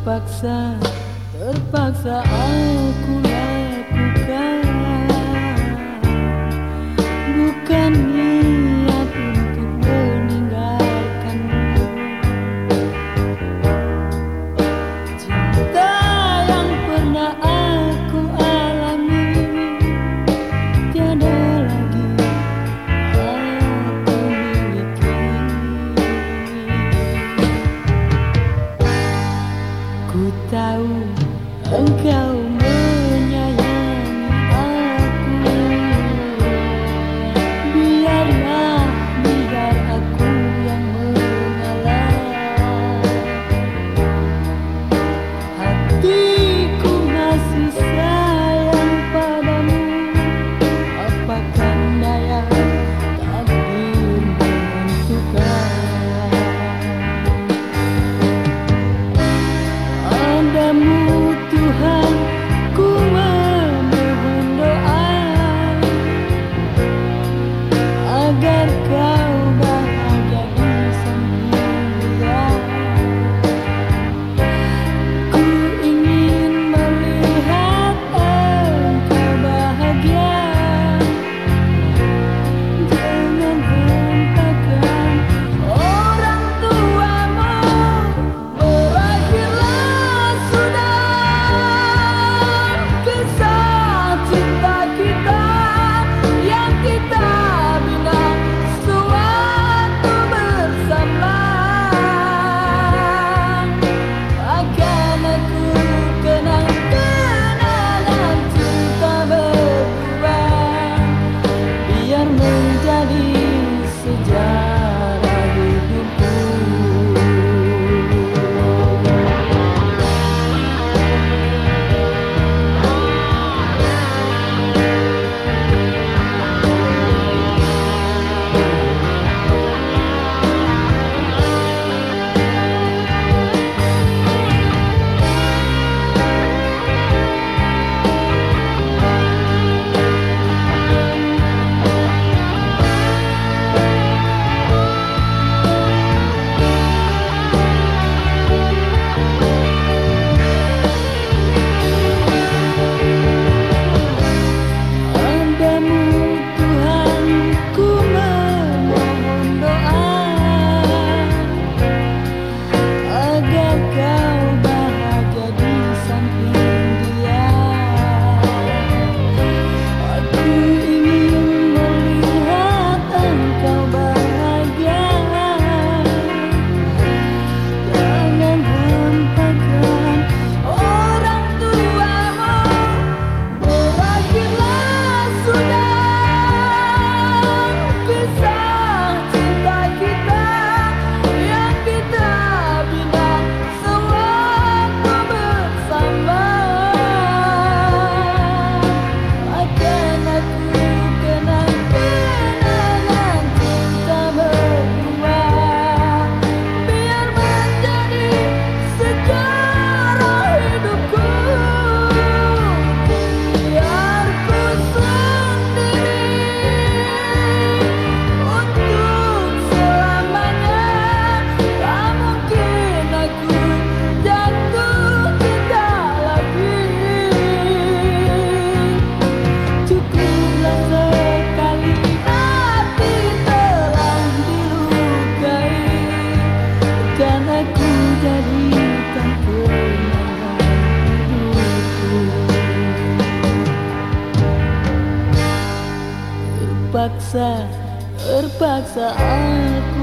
Terpaksa, terpaksa aku Terpaksa, terpaksa aku